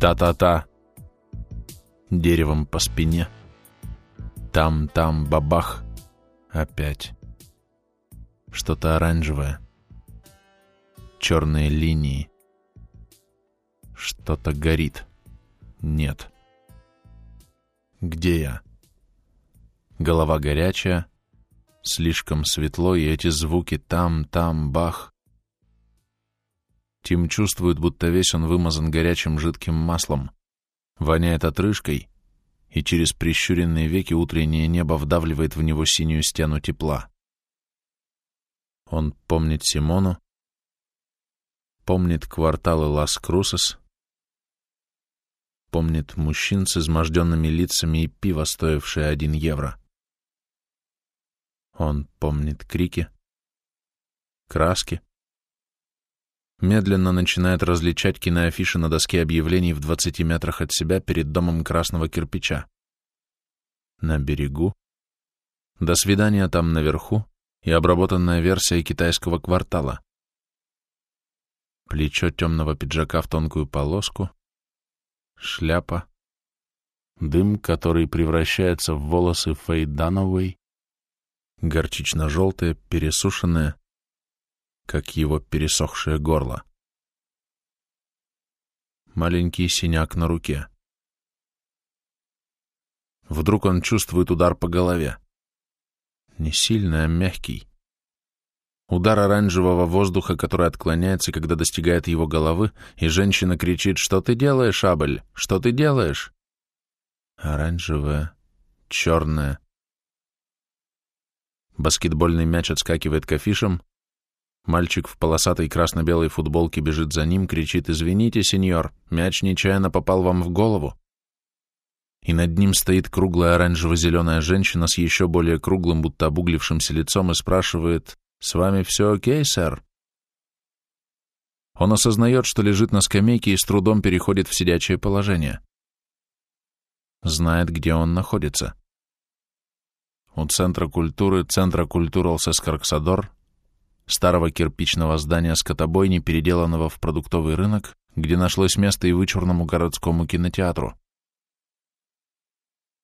Та-та-та. Деревом по спине. Там-там бабах. Опять. Что-то оранжевое. Черные линии. Что-то горит. Нет. Где я? Голова горячая, слишком светло, и эти звуки там, там, бах. Тим чувствует, будто весь он вымазан горячим жидким маслом, воняет отрыжкой, и через прищуренные веки утреннее небо вдавливает в него синюю стену тепла. Он помнит Симону, помнит кварталы Лас-Крусес, помнит мужчин с изможденными лицами и пиво, стоившее один евро. Он помнит крики, краски. Медленно начинает различать киноафиши на доске объявлений в 20 метрах от себя перед домом красного кирпича. На берегу. До свидания там наверху и обработанная версия китайского квартала. Плечо темного пиджака в тонкую полоску, шляпа, дым, который превращается в волосы Фэй Дановой, горчично-желтое, пересушенное, как его пересохшее горло. Маленький синяк на руке. Вдруг он чувствует удар по голове. Не сильный, а мягкий. Удар оранжевого воздуха, который отклоняется, когда достигает его головы, и женщина кричит «Что ты делаешь, Абель? Что ты делаешь?» Оранжевое, черное, Баскетбольный мяч отскакивает к афишам. Мальчик в полосатой красно-белой футболке бежит за ним, кричит «Извините, сеньор, мяч нечаянно попал вам в голову». И над ним стоит круглая оранжево-зеленая женщина с еще более круглым, будто обуглившимся лицом и спрашивает «С вами все окей, сэр?» Он осознает, что лежит на скамейке и с трудом переходит в сидячее положение. Знает, где он находится у Центра культуры, Центра культурал Сескарксадор, старого кирпичного здания скотобойни, переделанного в продуктовый рынок, где нашлось место и вычурному городскому кинотеатру.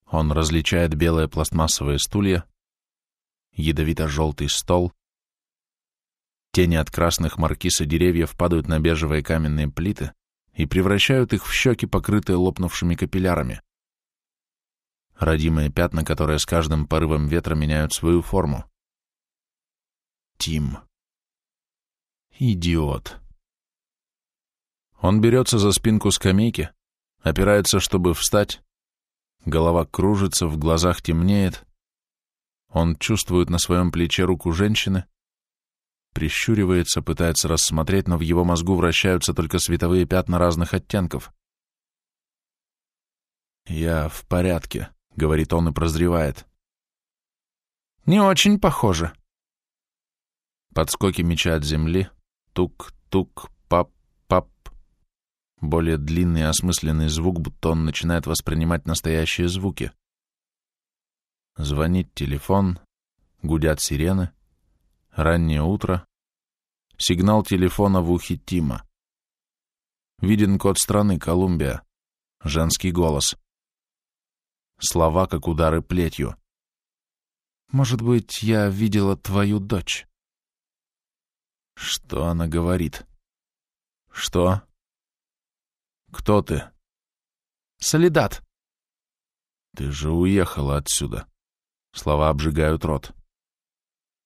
Он различает белые пластмассовые стулья, ядовито-желтый стол, тени от красных маркиз и деревьев падают на бежевые каменные плиты и превращают их в щеки, покрытые лопнувшими капиллярами родимые пятна, которые с каждым порывом ветра меняют свою форму. Тим. Идиот. Он берется за спинку скамейки, опирается, чтобы встать. Голова кружится, в глазах темнеет. Он чувствует на своем плече руку женщины, прищуривается, пытается рассмотреть, но в его мозгу вращаются только световые пятна разных оттенков. «Я в порядке», — говорит он и прозревает. «Не очень похоже». Подскоки меча от земли. Тук-тук, пап-пап. Более длинный и осмысленный звук, будто он начинает воспринимать настоящие звуки. Звонит телефон, гудят сирены. Раннее утро. Сигнал телефона в ухе Тима. Виден код страны, Колумбия. Женский голос слова, как удары плетью. «Может быть, я видела твою дочь?» Что она говорит? Что? Кто ты? Солидат. Ты же уехала отсюда. Слова обжигают рот.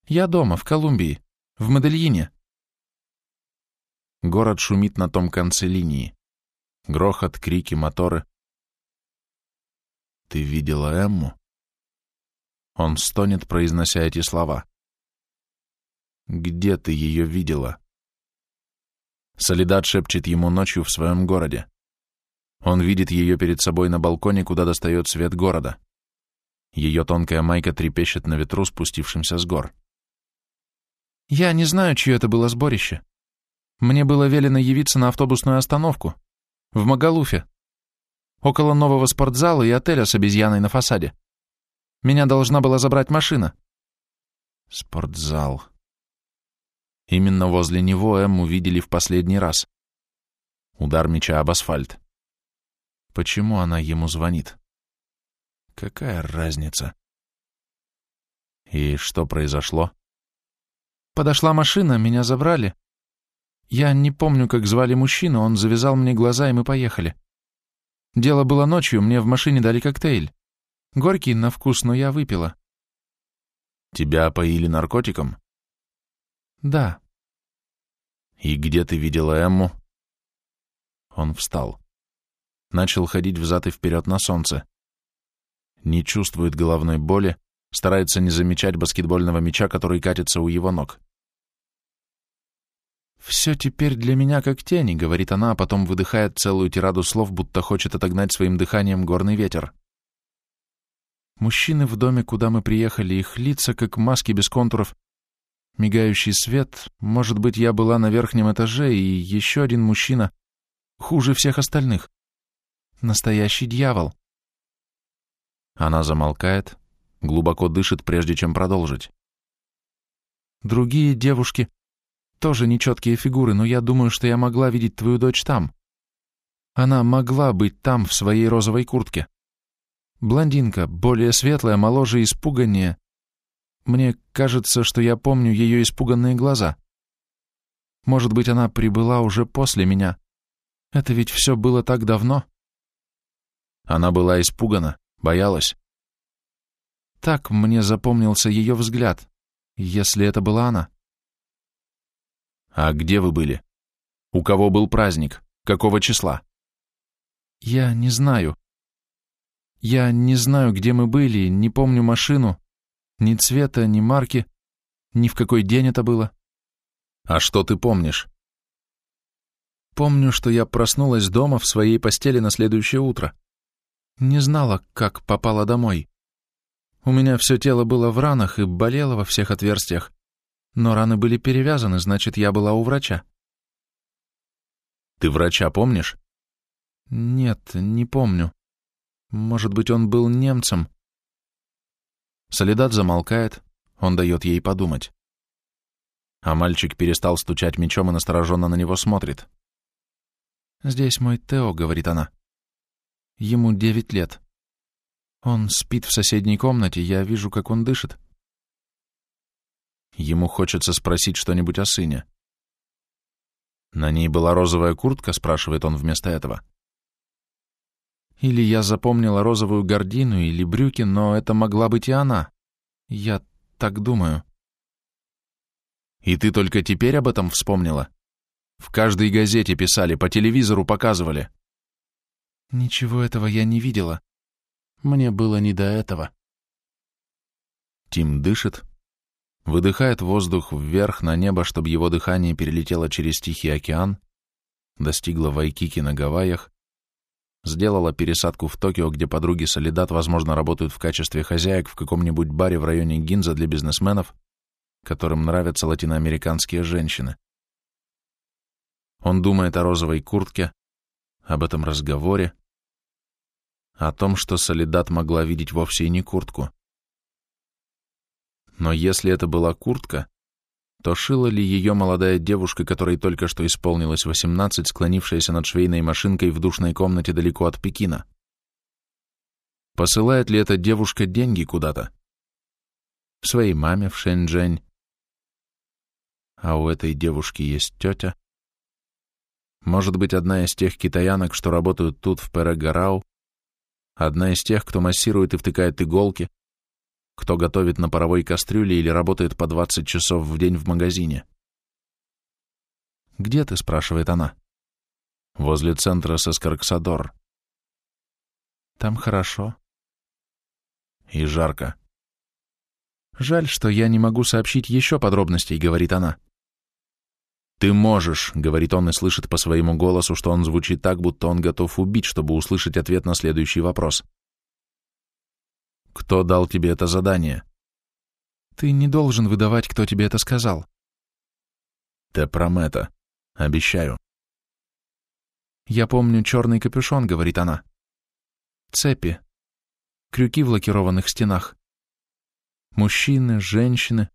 Я дома, в Колумбии, в Медельине. Город шумит на том конце линии. Грохот, крики, моторы. «Ты видела Эмму?» Он стонет, произнося эти слова. «Где ты ее видела?» Солидат шепчет ему ночью в своем городе. Он видит ее перед собой на балконе, куда достает свет города. Ее тонкая майка трепещет на ветру, спустившемся с гор. «Я не знаю, чье это было сборище. Мне было велено явиться на автобусную остановку. В Магалуфе около нового спортзала и отеля с обезьяной на фасаде. Меня должна была забрать машина. Спортзал. Именно возле него Эмму видели в последний раз. Удар меча об асфальт. Почему она ему звонит? Какая разница? И что произошло? Подошла машина, меня забрали. Я не помню, как звали мужчину, он завязал мне глаза, и мы поехали. Дело было ночью, мне в машине дали коктейль. Горький на вкус, но я выпила. Тебя поили наркотиком? Да. И где ты видела Эмму? Он встал. Начал ходить взад и вперед на солнце. Не чувствует головной боли, старается не замечать баскетбольного мяча, который катится у его ног. «Все теперь для меня как тени», — говорит она, а потом выдыхает целую тираду слов, будто хочет отогнать своим дыханием горный ветер. Мужчины в доме, куда мы приехали, их лица, как маски без контуров, мигающий свет, может быть, я была на верхнем этаже, и еще один мужчина, хуже всех остальных. Настоящий дьявол. Она замолкает, глубоко дышит, прежде чем продолжить. Другие девушки тоже нечеткие фигуры, но я думаю, что я могла видеть твою дочь там. Она могла быть там, в своей розовой куртке. Блондинка, более светлая, моложе испуганнее. Мне кажется, что я помню ее испуганные глаза. Может быть, она прибыла уже после меня. Это ведь все было так давно. Она была испугана, боялась. Так мне запомнился ее взгляд, если это была она. А где вы были? У кого был праздник? Какого числа? Я не знаю. Я не знаю, где мы были, не помню машину, ни цвета, ни марки, ни в какой день это было. А что ты помнишь? Помню, что я проснулась дома в своей постели на следующее утро. Не знала, как попала домой. У меня все тело было в ранах и болело во всех отверстиях. Но раны были перевязаны, значит, я была у врача. Ты врача помнишь? Нет, не помню. Может быть, он был немцем. Солидат замолкает, он дает ей подумать. А мальчик перестал стучать мечом и настороженно на него смотрит. «Здесь мой Тео», — говорит она. «Ему девять лет. Он спит в соседней комнате, я вижу, как он дышит. Ему хочется спросить что-нибудь о сыне. «На ней была розовая куртка?» — спрашивает он вместо этого. Или я запомнила розовую гордину или брюки, но это могла быть и она. Я так думаю. И ты только теперь об этом вспомнила? В каждой газете писали, по телевизору показывали. Ничего этого я не видела. Мне было не до этого. Тим дышит, выдыхает воздух вверх на небо, чтобы его дыхание перелетело через Тихий океан, достигло Вайкики на Гавайях, сделала пересадку в Токио, где подруги Солидат, возможно, работают в качестве хозяек в каком-нибудь баре в районе Гинза для бизнесменов, которым нравятся латиноамериканские женщины. Он думает о розовой куртке, об этом разговоре, о том, что Солидат могла видеть вовсе и не куртку. Но если это была куртка, то шила ли ее молодая девушка, которой только что исполнилось 18, склонившаяся над швейной машинкой в душной комнате далеко от Пекина? Посылает ли эта девушка деньги куда-то? Своей маме в Шэньчжэнь? А у этой девушки есть тетя? Может быть, одна из тех китаянок, что работают тут, в Перегарау? Одна из тех, кто массирует и втыкает иголки? Кто готовит на паровой кастрюле или работает по 20 часов в день в магазине. «Где ты?» — спрашивает она. «Возле центра Сескарксадор». «Там хорошо». «И жарко». «Жаль, что я не могу сообщить еще подробностей», — говорит она. «Ты можешь», — говорит он и слышит по своему голосу, что он звучит так, будто он готов убить, чтобы услышать ответ на следующий вопрос. Кто дал тебе это задание? Ты не должен выдавать, кто тебе это сказал. Те промета. Обещаю. Я помню черный капюшон, говорит она. Цепи. Крюки в лакированных стенах. Мужчины, женщины.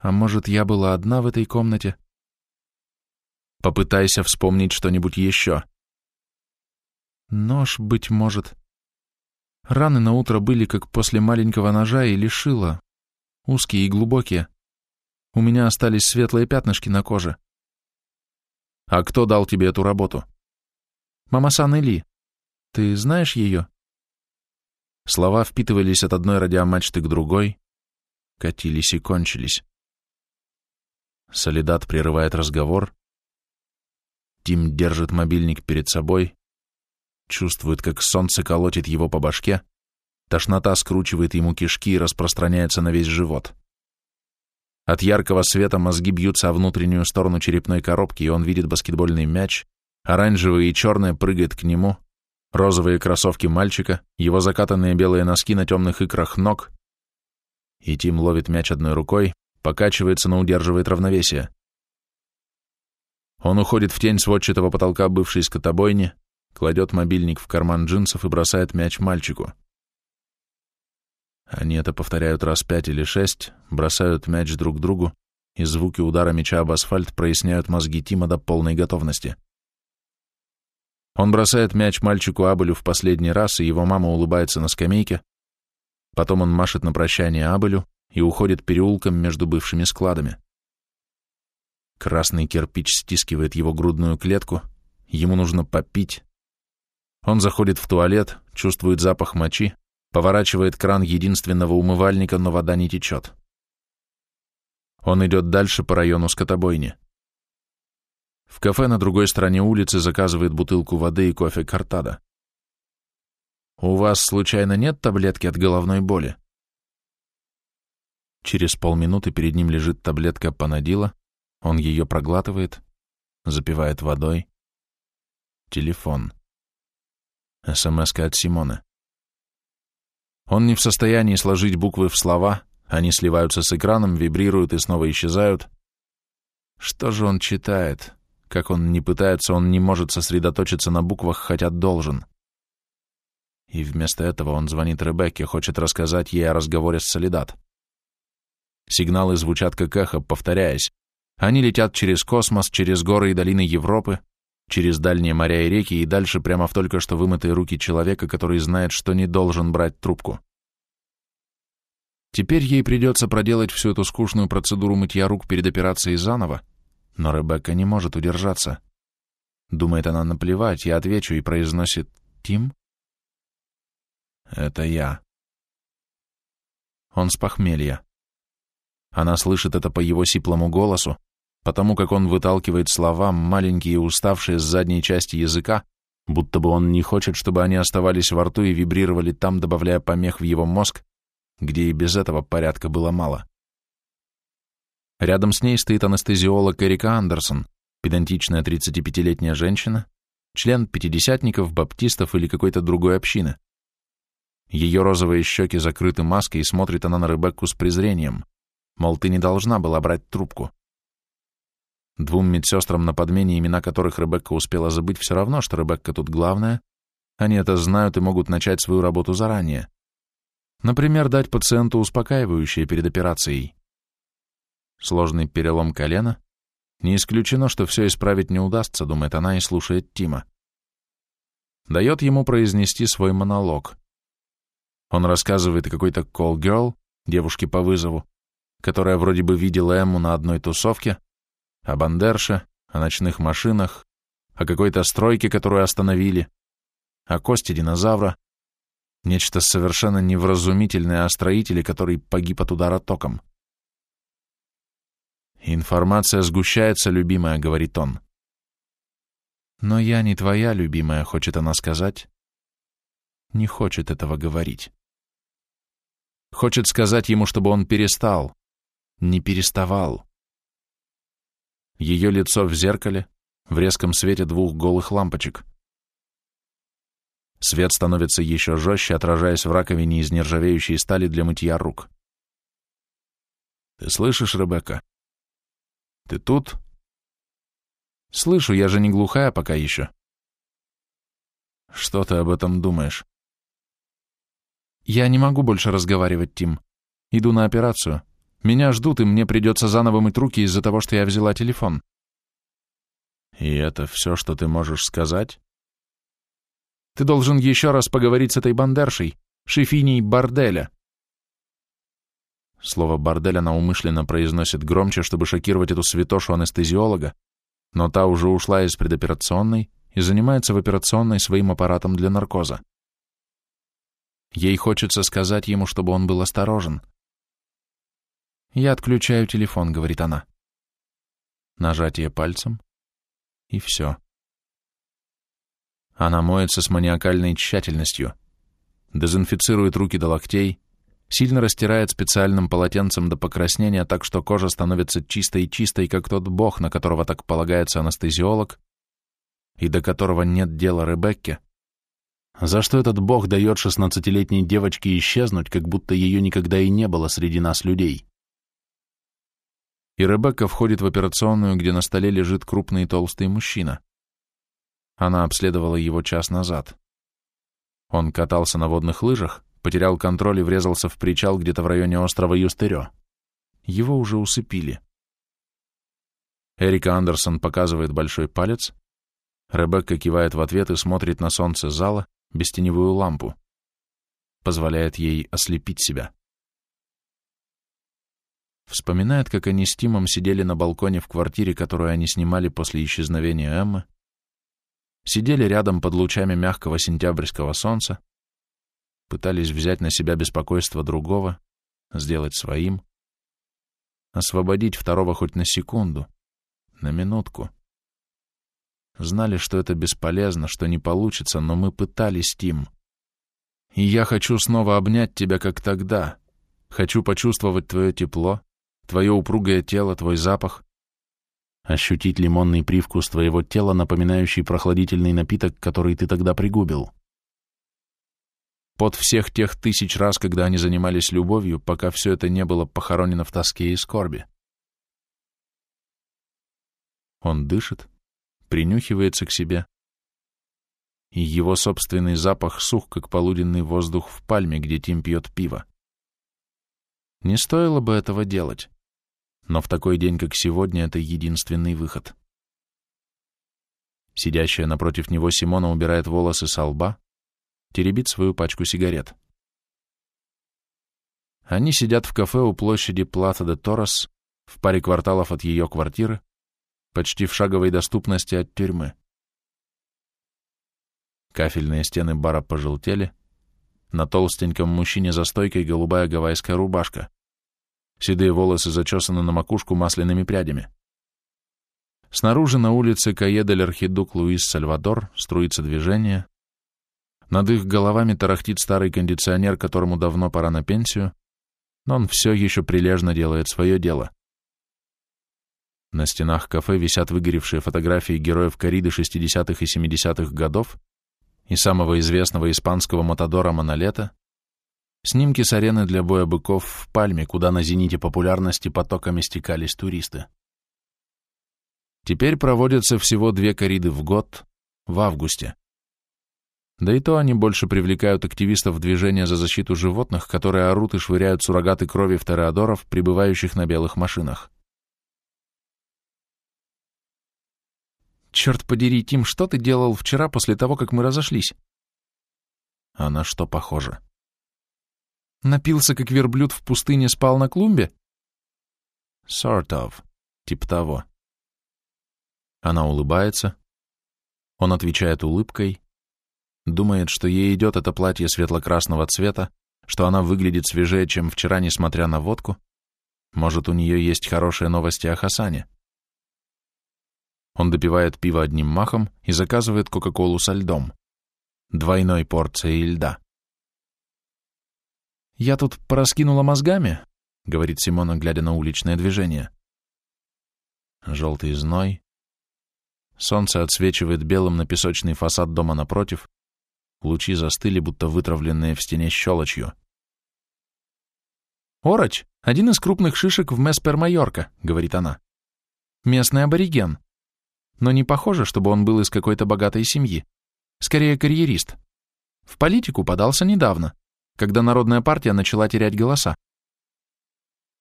А может, я была одна в этой комнате? Попытайся вспомнить что-нибудь еще. Нож, быть может. Раны на утро были, как после маленького ножа, и лишила. Узкие и глубокие. У меня остались светлые пятнышки на коже. А кто дал тебе эту работу? Мама Сан Ли. Ты знаешь ее? Слова впитывались от одной радиомачты к другой, катились и кончились. Солидат прерывает разговор. Тим держит мобильник перед собой, чувствует, как солнце колотит его по башке, тошнота скручивает ему кишки и распространяется на весь живот. От яркого света мозги бьются о внутреннюю сторону черепной коробки, и он видит баскетбольный мяч, оранжевый и черное прыгает к нему, розовые кроссовки мальчика, его закатанные белые носки на темных икрах ног, и Тим ловит мяч одной рукой, покачивается, но удерживает равновесие. Он уходит в тень сводчатого потолка бывшей скотобойни, кладет мобильник в карман джинсов и бросает мяч мальчику. Они это повторяют раз пять или шесть, бросают мяч друг другу, и звуки удара мяча об асфальт проясняют мозги Тима до полной готовности. Он бросает мяч мальчику Абелю в последний раз, и его мама улыбается на скамейке. Потом он машет на прощание Абелю и уходит переулком между бывшими складами. Красный кирпич стискивает его грудную клетку, ему нужно попить. Он заходит в туалет, чувствует запах мочи, поворачивает кран единственного умывальника, но вода не течет. Он идет дальше по району скотобойни. В кафе на другой стороне улицы заказывает бутылку воды и кофе картада. «У вас, случайно, нет таблетки от головной боли?» Через полминуты перед ним лежит таблетка панадила, он ее проглатывает, запивает водой. Телефон. СМС от Симона. Он не в состоянии сложить буквы в слова, они сливаются с экраном, вибрируют и снова исчезают. Что же он читает? Как он не пытается, он не может сосредоточиться на буквах, хотя должен. И вместо этого он звонит Ребекке, хочет рассказать ей о разговоре с Солидат. Сигналы звучат как эхо, повторяясь. Они летят через космос, через горы и долины Европы, через дальние моря и реки и дальше прямо в только что вымытые руки человека, который знает, что не должен брать трубку. Теперь ей придется проделать всю эту скучную процедуру мытья рук перед операцией заново, но Ребекка не может удержаться. Думает она наплевать, я отвечу и произносит «Тим?» «Это я». Он с похмелья. Она слышит это по его сиплому голосу, потому как он выталкивает слова, маленькие уставшие с задней части языка, будто бы он не хочет, чтобы они оставались во рту и вибрировали там, добавляя помех в его мозг, где и без этого порядка было мало. Рядом с ней стоит анестезиолог Эрика Андерсон, педантичная 35-летняя женщина, член пятидесятников, баптистов или какой-то другой общины. Ее розовые щеки закрыты маской, и смотрит она на Ребекку с презрением, мол, ты не должна была брать трубку. Двум медсестрам на подмене, имена которых Ребекка успела забыть, все равно, что Ребекка тут главная. Они это знают и могут начать свою работу заранее. Например, дать пациенту успокаивающее перед операцией. Сложный перелом колена. Не исключено, что все исправить не удастся, думает она и слушает Тима. Дает ему произнести свой монолог. Он рассказывает о какой-то call-girl, девушке по вызову, которая вроде бы видела Эмму на одной тусовке, о Бандерше, о ночных машинах, о какой-то стройке, которую остановили, о кости динозавра, нечто совершенно невразумительное о строителе, который погиб от удара током. «Информация сгущается, любимая», — говорит он. «Но я не твоя любимая», — хочет она сказать. Не хочет этого говорить. Хочет сказать ему, чтобы он перестал. Не переставал. Ее лицо в зеркале, в резком свете двух голых лампочек. Свет становится еще жестче, отражаясь в раковине из нержавеющей стали для мытья рук. «Ты слышишь, Ребекка? Ты тут?» «Слышу, я же не глухая пока еще». «Что ты об этом думаешь?» «Я не могу больше разговаривать, Тим. Иду на операцию. Меня ждут, и мне придется заново мыть руки из-за того, что я взяла телефон. И это все, что ты можешь сказать? Ты должен еще раз поговорить с этой бандершей, шефиней борделя. Слово «бордель» она умышленно произносит громче, чтобы шокировать эту святошу анестезиолога, но та уже ушла из предоперационной и занимается в операционной своим аппаратом для наркоза. Ей хочется сказать ему, чтобы он был осторожен. «Я отключаю телефон», — говорит она. Нажатие пальцем, и все. Она моется с маниакальной тщательностью, дезинфицирует руки до локтей, сильно растирает специальным полотенцем до покраснения, так что кожа становится чистой-чистой, как тот бог, на которого так полагается анестезиолог, и до которого нет дела Ребекке, за что этот бог дает шестнадцатилетней девочке исчезнуть, как будто ее никогда и не было среди нас людей. И Ребекка входит в операционную, где на столе лежит крупный толстый мужчина. Она обследовала его час назад. Он катался на водных лыжах, потерял контроль и врезался в причал где-то в районе острова Юстерё. Его уже усыпили. Эрика Андерсон показывает большой палец. Ребекка кивает в ответ и смотрит на солнце зала, без теневую лампу. Позволяет ей ослепить себя. Вспоминает, как они с Тимом сидели на балконе в квартире, которую они снимали после исчезновения Эммы. Сидели рядом под лучами мягкого сентябрьского солнца, пытались взять на себя беспокойство другого, сделать своим, освободить второго хоть на секунду, на минутку. Знали, что это бесполезно, что не получится, но мы пытались, Тим. И я хочу снова обнять тебя, как тогда. Хочу почувствовать твое тепло, твое упругое тело, твой запах. Ощутить лимонный привкус твоего тела, напоминающий прохладительный напиток, который ты тогда пригубил. Под всех тех тысяч раз, когда они занимались любовью, пока все это не было похоронено в тоске и скорби. Он дышит, принюхивается к себе, и его собственный запах сух, как полуденный воздух в пальме, где Тим пьет пиво. Не стоило бы этого делать, но в такой день, как сегодня, это единственный выход. Сидящая напротив него Симона убирает волосы со лба, теребит свою пачку сигарет. Они сидят в кафе у площади Плата де Торос, в паре кварталов от ее квартиры, почти в шаговой доступности от тюрьмы. Кафельные стены бара пожелтели, на толстеньком мужчине за стойкой голубая гавайская рубашка. Седые волосы зачесаны на макушку масляными прядями. Снаружи на улице Каедель-Архидук Луис Сальвадор струится движение, над их головами тарахтит старый кондиционер, которому давно пора на пенсию, но он все еще прилежно делает свое дело. На стенах кафе висят выгоревшие фотографии героев кориды 60-х и 70-х годов и самого известного испанского мотодора Монолета, снимки с арены для боя быков в Пальме, куда на зените популярности потоками стекались туристы. Теперь проводятся всего две кориды в год, в августе. Да и то они больше привлекают активистов движения за защиту животных, которые орут и швыряют суррогаты крови в тореадоров, прибывающих на белых машинах. «Черт подери, Тим, что ты делал вчера после того, как мы разошлись?» «А на что похоже?» «Напился, как верблюд в пустыне, спал на клумбе?» «Sort of. Тип того». Она улыбается. Он отвечает улыбкой, Думает, что ей идет это платье светло-красного цвета, что она выглядит свежее, чем вчера, несмотря на водку. Может, у нее есть хорошие новости о Хасане. Он допивает пиво одним махом и заказывает Кока-Колу со льдом. Двойной порцией льда. «Я тут пораскинула мозгами», — говорит Симона, глядя на уличное движение. Желтый зной. Солнце отсвечивает белым на песочный фасад дома напротив, Лучи застыли, будто вытравленные в стене щелочью. «Ороч — один из крупных шишек в Меспер-Майорка», — говорит она. «Местный абориген. Но не похоже, чтобы он был из какой-то богатой семьи. Скорее, карьерист. В политику подался недавно, когда Народная партия начала терять голоса.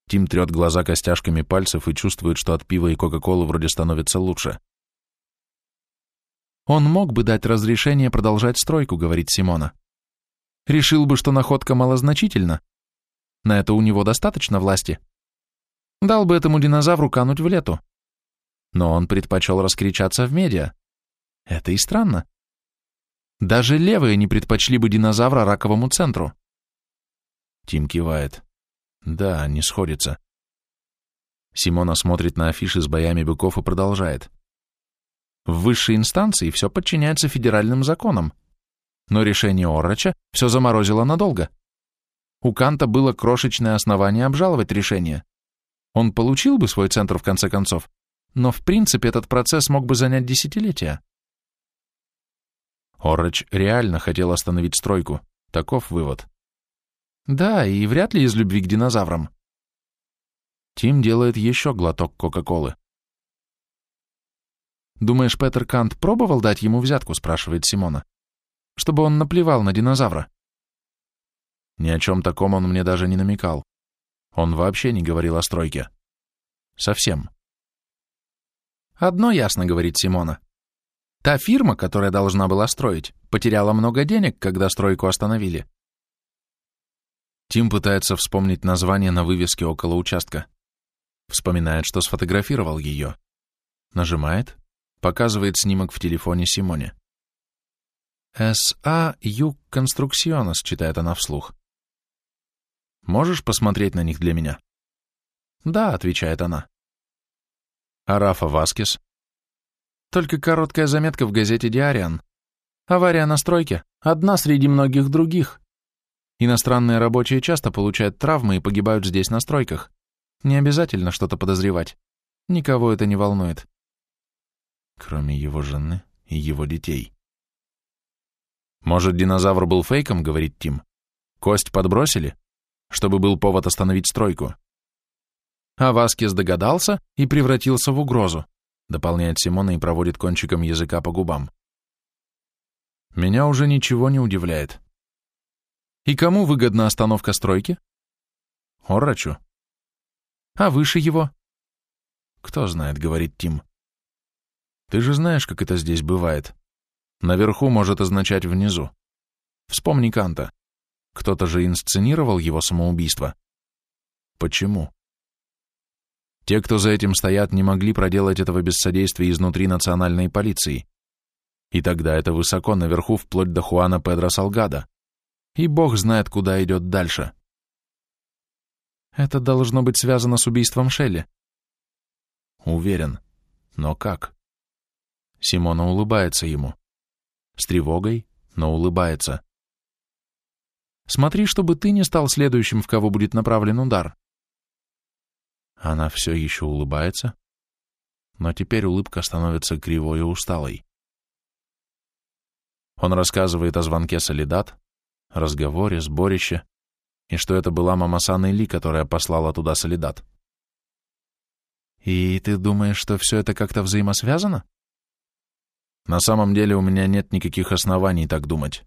Тим трет глаза костяшками пальцев и чувствует, что от пива и Кока-Колы вроде становится лучше. Он мог бы дать разрешение продолжать стройку, говорит Симона. Решил бы, что находка малозначительна. На это у него достаточно власти. Дал бы этому динозавру кануть в лету. Но он предпочел раскричаться в медиа. Это и странно. Даже левые не предпочли бы динозавра раковому центру. Тим кивает. Да, не сходится. Симона смотрит на афиши с боями быков и продолжает. В высшей инстанции все подчиняется федеральным законам. Но решение Оррача все заморозило надолго. У Канта было крошечное основание обжаловать решение. Он получил бы свой центр в конце концов, но в принципе этот процесс мог бы занять десятилетия. Оррач реально хотел остановить стройку. Таков вывод. Да, и вряд ли из любви к динозаврам. Тим делает еще глоток Кока-Колы. «Думаешь, Петер Кант пробовал дать ему взятку?» — спрашивает Симона. «Чтобы он наплевал на динозавра». Ни о чем таком он мне даже не намекал. Он вообще не говорил о стройке. Совсем. «Одно ясно», — говорит Симона. «Та фирма, которая должна была строить, потеряла много денег, когда стройку остановили». Тим пытается вспомнить название на вывеске около участка. Вспоминает, что сфотографировал ее. Нажимает, Показывает снимок в телефоне Симоне. «С.А. Юг Конструкционес», — читает она вслух. «Можешь посмотреть на них для меня?» «Да», — отвечает она. «А Рафа Васкес?» «Только короткая заметка в газете «Диариан». Авария на стройке, одна среди многих других. Иностранные рабочие часто получают травмы и погибают здесь на стройках. Не обязательно что-то подозревать. Никого это не волнует кроме его жены и его детей. «Может, динозавр был фейком?» — говорит Тим. «Кость подбросили? Чтобы был повод остановить стройку». А Васкес догадался и превратился в угрозу, дополняет Симона и проводит кончиком языка по губам. Меня уже ничего не удивляет. И кому выгодна остановка стройки? Оррачу. А выше его? Кто знает, говорит Тим. Ты же знаешь, как это здесь бывает. Наверху может означать внизу. Вспомни Канта. Кто-то же инсценировал его самоубийство. Почему? Те, кто за этим стоят, не могли проделать этого без содействия изнутри национальной полиции. И тогда это высоко наверху, вплоть до Хуана Педро Салгада. И бог знает, куда идет дальше. Это должно быть связано с убийством Шелли. Уверен. Но как? Симона улыбается ему. С тревогой, но улыбается. «Смотри, чтобы ты не стал следующим, в кого будет направлен удар». Она все еще улыбается, но теперь улыбка становится кривой и усталой. Он рассказывает о звонке Солидат, разговоре, сборище, и что это была мама Саны Ли, которая послала туда Солидат. «И ты думаешь, что все это как-то взаимосвязано?» На самом деле у меня нет никаких оснований так думать.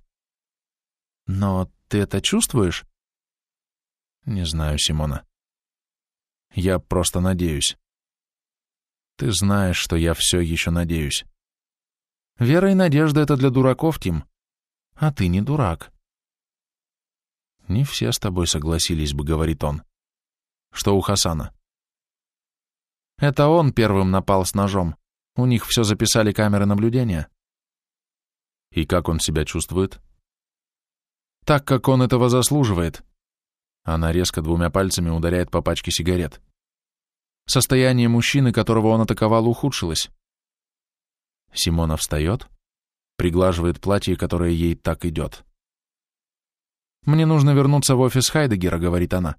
Но ты это чувствуешь? Не знаю, Симона. Я просто надеюсь. Ты знаешь, что я все еще надеюсь. Вера и надежда — это для дураков, Тим. А ты не дурак. Не все с тобой согласились бы, говорит он. Что у Хасана? Это он первым напал с ножом. У них все записали камеры наблюдения. И как он себя чувствует? Так, как он этого заслуживает. Она резко двумя пальцами ударяет по пачке сигарет. Состояние мужчины, которого он атаковал, ухудшилось. Симона встает, приглаживает платье, которое ей так идет. «Мне нужно вернуться в офис Хайдегера», — говорит она.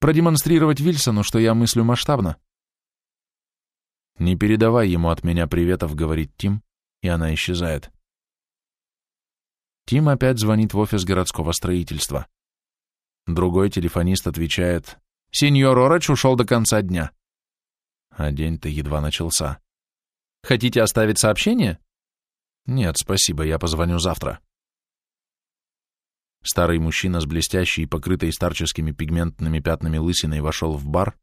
«Продемонстрировать Вильсону, что я мыслю масштабно». «Не передавай ему от меня приветов», — говорит Тим, и она исчезает. Тим опять звонит в офис городского строительства. Другой телефонист отвечает, «Сеньор Ороч ушел до конца дня». А день-то едва начался. «Хотите оставить сообщение?» «Нет, спасибо, я позвоню завтра». Старый мужчина с блестящей и покрытой старческими пигментными пятнами лысиной вошел в бар,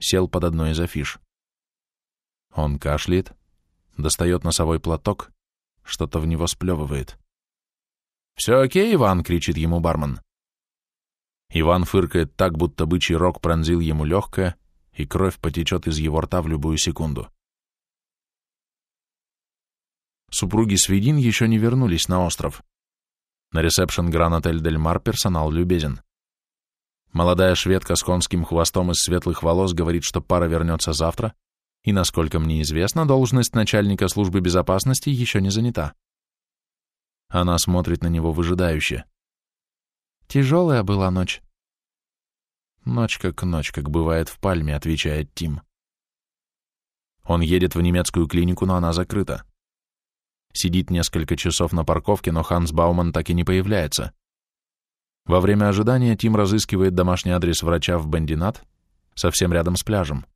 сел под одной из афиш. Он кашляет, достает носовой платок что-то в него сплевывает. «Все окей, Иван!» — кричит ему бармен. Иван фыркает так, будто бычий рог пронзил ему легкое, и кровь потечет из его рта в любую секунду. Супруги Свидин еще не вернулись на остров. На ресепшн Гран-отель Дель Мар персонал любезен. Молодая шведка с конским хвостом из светлых волос говорит, что пара вернется завтра, и, насколько мне известно, должность начальника службы безопасности еще не занята. Она смотрит на него выжидающе. Тяжелая была ночь. Ночь как ночь, как бывает в Пальме, отвечает Тим. Он едет в немецкую клинику, но она закрыта. Сидит несколько часов на парковке, но Ханс Бауман так и не появляется. Во время ожидания Тим разыскивает домашний адрес врача в Бандинат, совсем рядом с пляжем.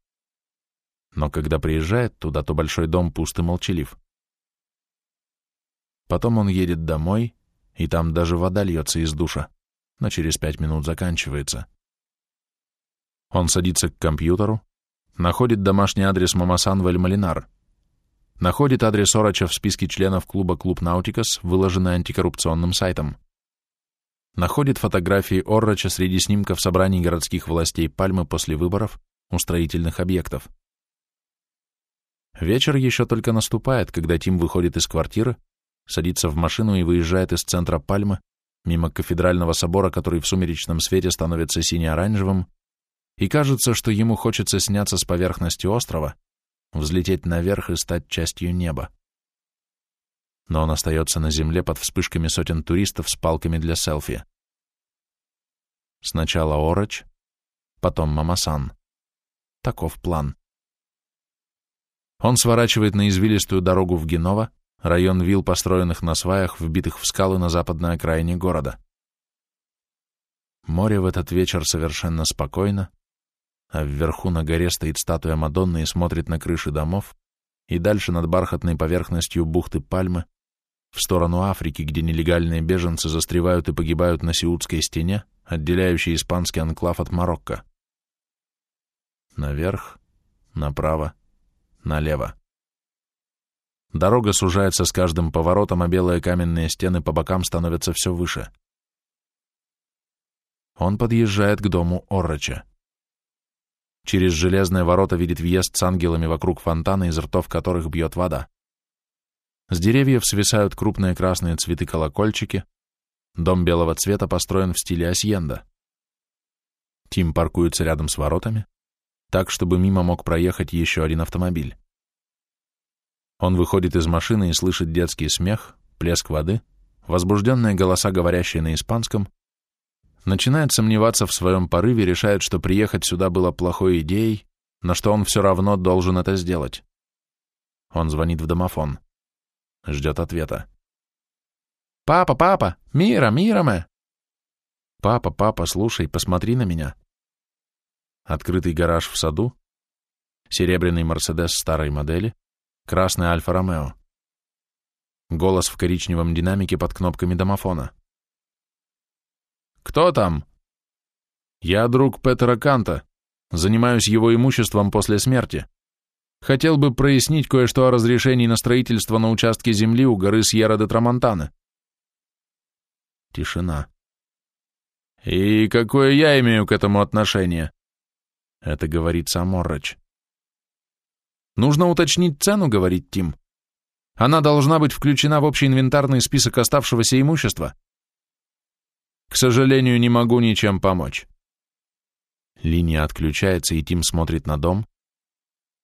Но когда приезжает туда, то большой дом пуст и молчалив. Потом он едет домой, и там даже вода льется из душа, но через пять минут заканчивается. Он садится к компьютеру, находит домашний адрес Мамасан Вальмалинар, находит адрес Орача в списке членов клуба «Клуб Наутикас», выложенный антикоррупционным сайтом. Находит фотографии Оррача среди снимков собраний городских властей Пальмы после выборов у строительных объектов. Вечер еще только наступает, когда Тим выходит из квартиры, садится в машину и выезжает из центра Пальмы, мимо кафедрального собора, который в сумеречном свете становится сине-оранжевым, и кажется, что ему хочется сняться с поверхности острова, взлететь наверх и стать частью неба. Но он остается на земле под вспышками сотен туристов с палками для селфи. Сначала Ороч, потом Мамасан. Таков план. Он сворачивает на извилистую дорогу в Генова, район вилл, построенных на сваях, вбитых в скалы на западной окраине города. Море в этот вечер совершенно спокойно, а вверху на горе стоит статуя Мадонны и смотрит на крыши домов, и дальше над бархатной поверхностью бухты Пальмы, в сторону Африки, где нелегальные беженцы застревают и погибают на Сиутской стене, отделяющей испанский анклав от Марокко. Наверх, направо, налево. Дорога сужается с каждым поворотом, а белые каменные стены по бокам становятся все выше. Он подъезжает к дому Оррача. Через железные ворота видит въезд с ангелами вокруг фонтана, из ртов которых бьет вода. С деревьев свисают крупные красные цветы-колокольчики. Дом белого цвета построен в стиле асьенда. Тим паркуется рядом с воротами, так, чтобы мимо мог проехать еще один автомобиль. Он выходит из машины и слышит детский смех, плеск воды, возбужденные голоса, говорящие на испанском, начинает сомневаться в своем порыве, решает, что приехать сюда было плохой идеей, но что он все равно должен это сделать. Он звонит в домофон. Ждет ответа. «Папа, папа! Мира, мира мы!» «Папа, папа, слушай, посмотри на меня!» Открытый гараж в саду, серебряный Мерседес старой модели, красный Альфа-Ромео. Голос в коричневом динамике под кнопками домофона. «Кто там?» «Я друг Петера Канта. Занимаюсь его имуществом после смерти. Хотел бы прояснить кое-что о разрешении на строительство на участке земли у горы Сьерра де Трамонтана». Тишина. «И какое я имею к этому отношение?» Это говорит сам Оррач. «Нужно уточнить цену», — говорит Тим. «Она должна быть включена в общий инвентарный список оставшегося имущества». К сожалению, не могу ничем помочь. Линия отключается, и Тим смотрит на дом,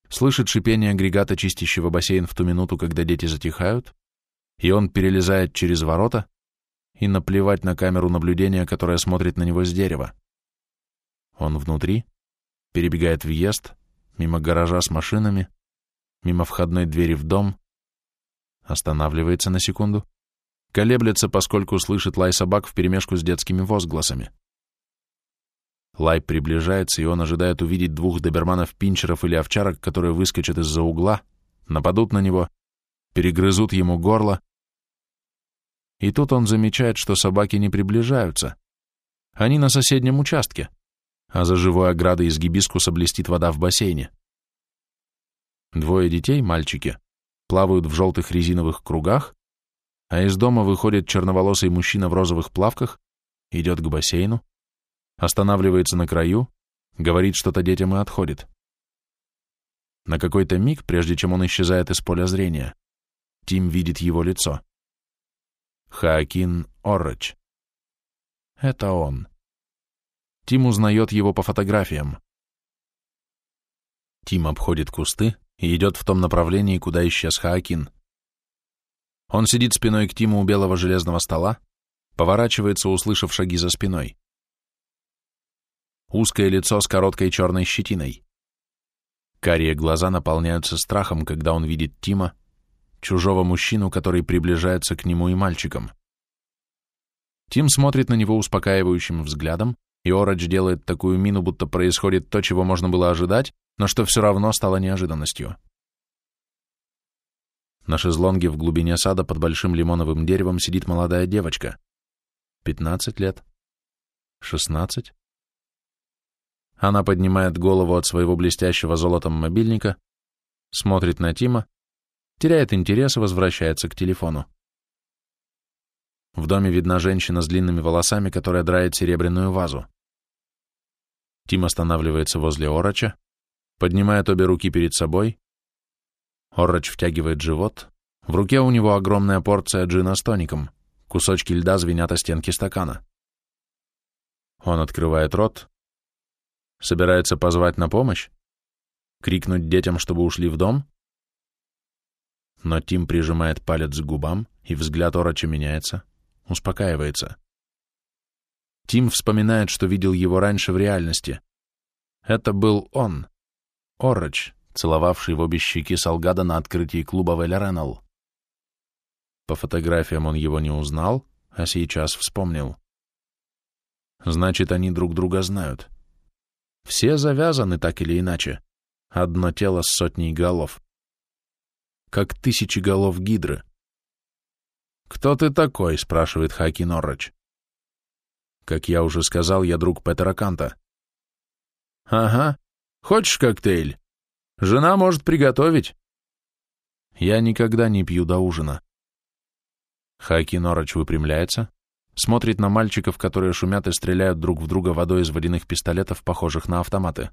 слышит шипение агрегата, чистящего бассейн в ту минуту, когда дети затихают, и он перелезает через ворота и наплевать на камеру наблюдения, которая смотрит на него с дерева. Он внутри, перебегает въезд, мимо гаража с машинами, мимо входной двери в дом, останавливается на секунду, колеблется, поскольку слышит лай собак вперемешку с детскими возгласами. Лай приближается, и он ожидает увидеть двух доберманов-пинчеров или овчарок, которые выскочат из-за угла, нападут на него, перегрызут ему горло. И тут он замечает, что собаки не приближаются. Они на соседнем участке, а за живой оградой из гибискуса блестит вода в бассейне. Двое детей, мальчики, плавают в желтых резиновых кругах, а из дома выходит черноволосый мужчина в розовых плавках, идет к бассейну, останавливается на краю, говорит что-то детям и отходит. На какой-то миг, прежде чем он исчезает из поля зрения, Тим видит его лицо. Хаакин Орроч. Это он. Тим узнает его по фотографиям. Тим обходит кусты и идет в том направлении, куда исчез Хаакин. Он сидит спиной к Тиму у белого железного стола, поворачивается, услышав шаги за спиной. Узкое лицо с короткой черной щетиной. Карие глаза наполняются страхом, когда он видит Тима, чужого мужчину, который приближается к нему и мальчикам. Тим смотрит на него успокаивающим взглядом, и Ороч делает такую мину, будто происходит то, чего можно было ожидать, но что все равно стало неожиданностью. На шезлонге в глубине сада под большим лимоновым деревом сидит молодая девочка. Пятнадцать лет. Шестнадцать. Она поднимает голову от своего блестящего золотом мобильника, смотрит на Тима, теряет интерес и возвращается к телефону. В доме видна женщина с длинными волосами, которая драет серебряную вазу. Тим останавливается возле Орача, поднимает обе руки перед собой. Оррач втягивает живот. В руке у него огромная порция джина с тоником. Кусочки льда звенят о стенки стакана. Он открывает рот, собирается позвать на помощь, крикнуть детям, чтобы ушли в дом. Но Тим прижимает палец к губам, и взгляд Орача меняется, успокаивается. Тим вспоминает, что видел его раньше в реальности. Это был он, Оррач, целовавший в обе щеки Салгада на открытии клуба Веля Реннелл. По фотографиям он его не узнал, а сейчас вспомнил. Значит, они друг друга знают. Все завязаны так или иначе. Одно тело с сотней голов. Как тысячи голов гидры. «Кто ты такой?» — спрашивает Хаки Норрач. Как я уже сказал, я друг Петера Канта. «Ага. Хочешь коктейль? Жена может приготовить». Я никогда не пью до ужина. Хаки Норрач выпрямляется, смотрит на мальчиков, которые шумят и стреляют друг в друга водой из водяных пистолетов, похожих на автоматы.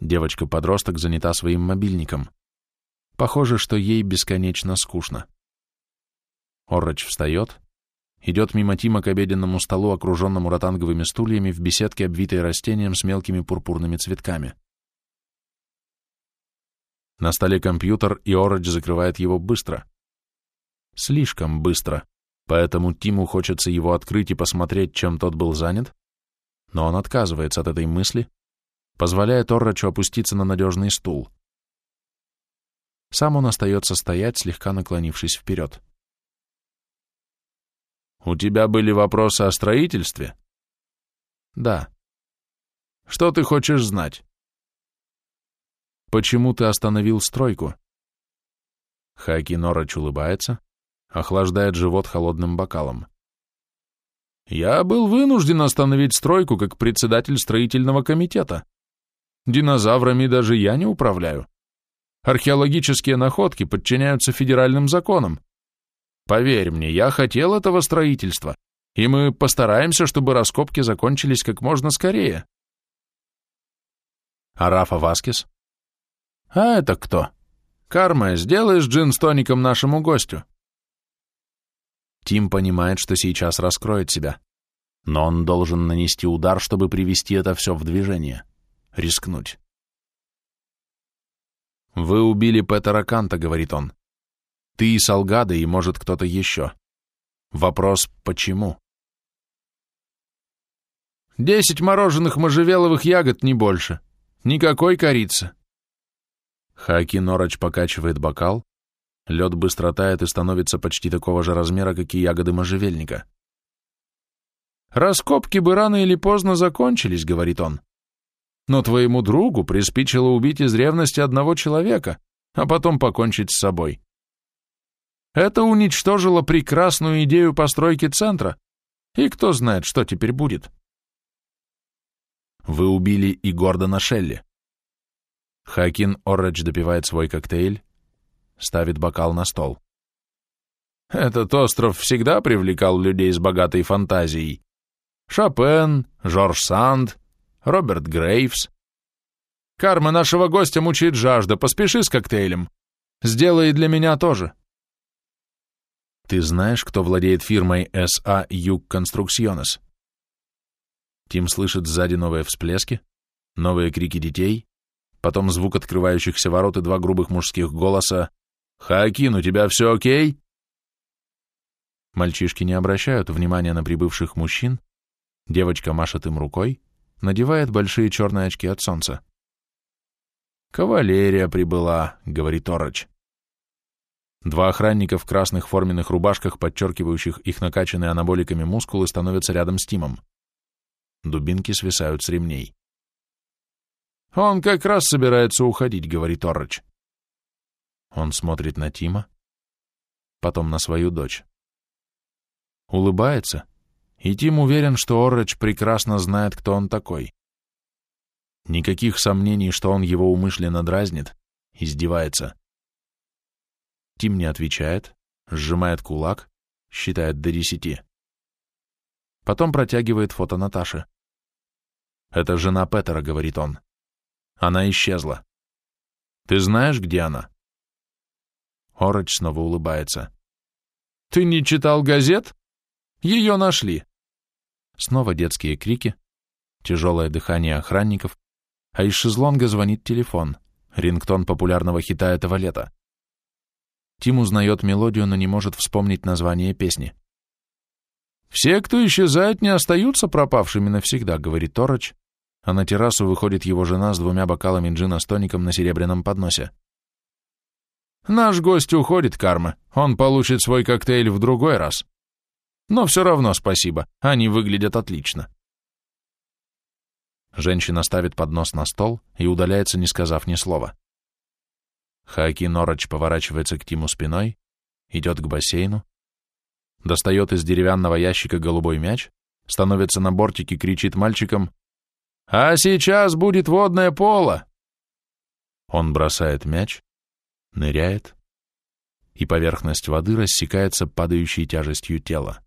Девочка-подросток занята своим мобильником. Похоже, что ей бесконечно скучно. Оррач встает, идет мимо Тима к обеденному столу, окруженному ротанговыми стульями в беседке, обвитой растением с мелкими пурпурными цветками. На столе компьютер, и Оррач закрывает его быстро. Слишком быстро, поэтому Тиму хочется его открыть и посмотреть, чем тот был занят, но он отказывается от этой мысли, позволяет Оррачу опуститься на надежный стул. Сам он остается стоять, слегка наклонившись вперед. У тебя были вопросы о строительстве? Да. Что ты хочешь знать? Почему ты остановил стройку? Хаки Норач улыбается, охлаждает живот холодным бокалом. Я был вынужден остановить стройку как председатель строительного комитета. Динозаврами даже я не управляю. Археологические находки подчиняются федеральным законам. Поверь мне, я хотел этого строительства, и мы постараемся, чтобы раскопки закончились как можно скорее. А Рафа Васкес? А это кто? Карма, сделаешь джин с тоником нашему гостю? Тим понимает, что сейчас раскроет себя, но он должен нанести удар, чтобы привести это все в движение, рискнуть. «Вы убили Петера Канта», — говорит он. Ты и Салгада, и, может, кто-то еще. Вопрос «почему?» Десять мороженых можжевеловых ягод, не больше. Никакой корицы. Хаки Норач покачивает бокал. Лед быстро тает и становится почти такого же размера, как и ягоды можжевельника. «Раскопки бы рано или поздно закончились», — говорит он. «Но твоему другу приспичило убить из ревности одного человека, а потом покончить с собой. Это уничтожило прекрасную идею постройки центра. И кто знает, что теперь будет. Вы убили и Гордона Шелли. Хакин Орредж допивает свой коктейль, ставит бокал на стол. Этот остров всегда привлекал людей с богатой фантазией. Шопен, Жорж Санд, Роберт Грейвс. Карма нашего гостя мучает жажда, поспеши с коктейлем. Сделай для меня тоже. Ты знаешь, кто владеет фирмой SA Юг Конструкционес? Тим слышит сзади новые всплески, новые крики детей, потом звук открывающихся ворот и два грубых мужских голоса «Хакин, у тебя все окей?» Мальчишки не обращают внимания на прибывших мужчин, девочка машет им рукой, надевает большие черные очки от солнца. «Кавалерия прибыла», — говорит Ороч. Два охранника в красных форменных рубашках, подчеркивающих их накачанные анаболиками мускулы, становятся рядом с Тимом. Дубинки свисают с ремней. «Он как раз собирается уходить», — говорит Орроч. Он смотрит на Тима, потом на свою дочь. Улыбается, и Тим уверен, что Орроч прекрасно знает, кто он такой. Никаких сомнений, что он его умышленно дразнит, издевается. Тим не отвечает, сжимает кулак, считает до десяти. Потом протягивает фото Наташи. «Это жена Петера», — говорит он. Она исчезла. Ты знаешь, где она?» Ороч снова улыбается. «Ты не читал газет? Ее нашли!» Снова детские крики, тяжелое дыхание охранников, а из шезлонга звонит телефон, рингтон популярного хита этого лета. Тим узнает мелодию, но не может вспомнить название песни. «Все, кто исчезает, не остаются пропавшими навсегда», — говорит Торочь, а на террасу выходит его жена с двумя бокалами джина с тоником на серебряном подносе. «Наш гость уходит, Карма. Он получит свой коктейль в другой раз. Но все равно спасибо. Они выглядят отлично». Женщина ставит поднос на стол и удаляется, не сказав ни слова. Хаки Нороч поворачивается к Тиму спиной, идет к бассейну, достает из деревянного ящика голубой мяч, становится на бортике, кричит мальчикам а сейчас будет водное поло. Он бросает мяч, ныряет, и поверхность воды рассекается падающей тяжестью тела.